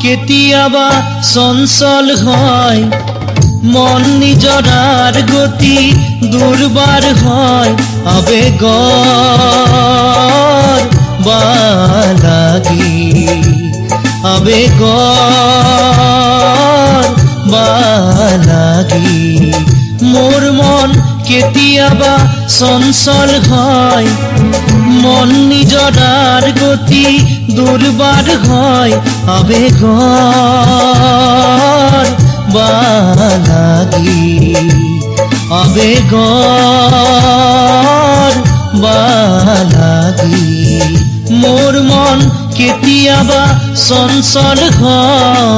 কেতিয়াবা চঞ্চল হয়। মন নিজৰাৰ গতি দুৰ্বাৰ হয়। আবেগৰ বালাগি। আবেগৰ বালাগি। মোৰ মন কেতিয়াবা চঞ্চল হয়। মন নিজৰাৰ গতি দুৰ্বাৰ হয় আবেগৰ বালাগি আবেগৰ বালাগি। মোৰ মন কেতিয়াবা চঞ্চল হয়।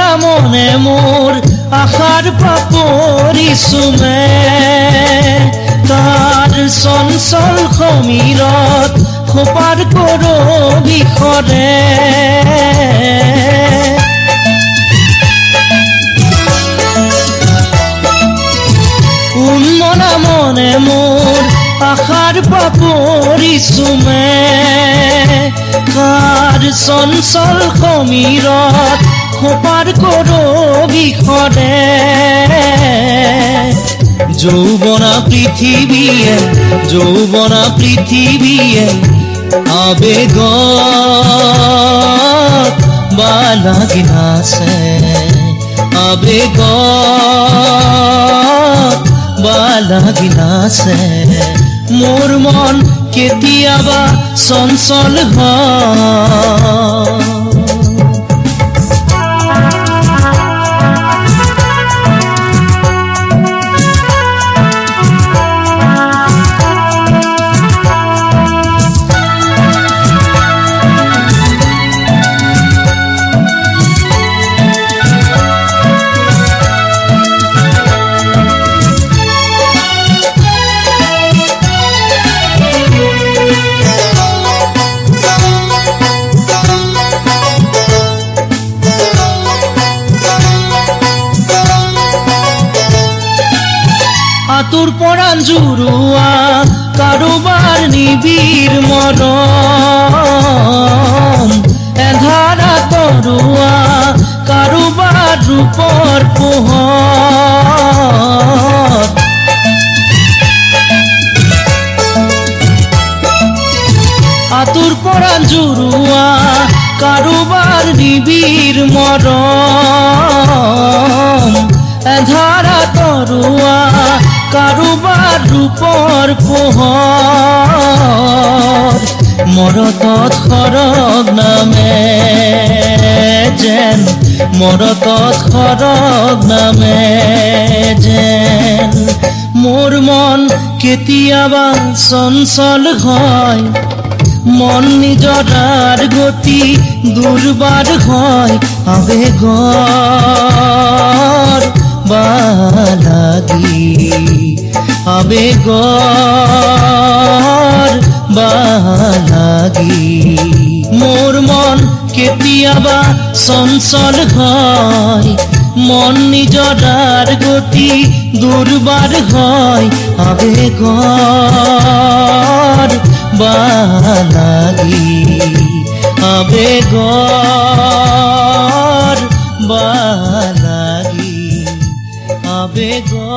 উন্মনা মনে মোৰ আশাৰ পাপৰি চুমে তাৰ চঞ্চল সমীৰত খোপাৰ কৰো বিষৰে। উন্মনা মনে মোৰ আশাৰ পাপৰি চুমে কাৰ চঞ্চল সমীৰত খোপাৰ কৰো বিষৰে যৌবনা পৃথিৱীয়ে যৌবনা পৃথিৱীয়ে আবেগ বালাগি নাচে। আবেগ বালাগি নাচে। মোৰ মন কেতিয়াবা চঞ্চল হয়। কারুর পড়া জুরুয়া কারুবার নিবির মরম এধারা তরুয়া, কারুবার রূপর পোহ আতুর পড়া জুরুয়া কারুবার নিবির মরম এধারা তরুয়া কাৰোবাৰ ৰূপৰ পোহৰ মৰতত সৰগ নামে যেন মৰতত সৰগ নামে যেন। মোৰ মন কেতিয়াবা চঞ্চল হয় মন নিজৰাৰ গতি দুৰ্বাৰ হয় আবেগৰ বালাগি আবেগৰ বালাগি মোৰ মন কেতিয়াবা চঞ্চল হয়। মন নিজৰাৰ গতি দুৰ্বাৰ হয়। আবেগৰ বালাগি আবেগৰ বালাগি আবেগৰ